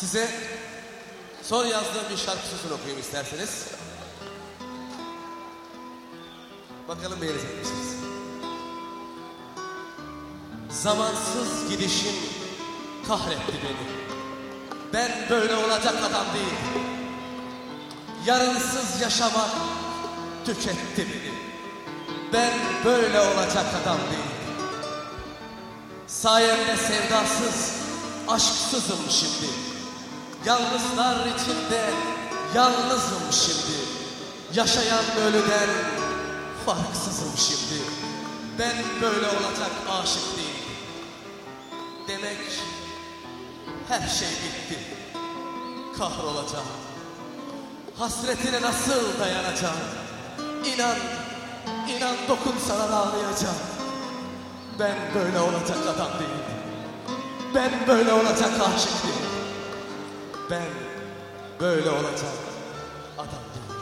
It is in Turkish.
Size son yazdığım bir şarkı sözünü okuyayım isterseniz. Bakalım beğenecek misiniz? Zamansız gidişin kahretti beni. Ben böyle olacak adam değil. Yarınsız yaşamak tüketti beni. Ben böyle olacak adam değil. Sayemde sevdasız, aşksızım şimdi. Yalnızlar içinde yalnızım şimdi. Yaşayan ölüden farksızım şimdi. Ben böyle olacak aşık değil. Demek her şey bitti. Kahrolacağım. Hasretine nasıl dayanacağım? İnan, inan dokunsalar ağlayacağım. Ben böyle olacak adam değilim. Ben böyle olacak aşık değilim. Ben böyle olacak adam değilim.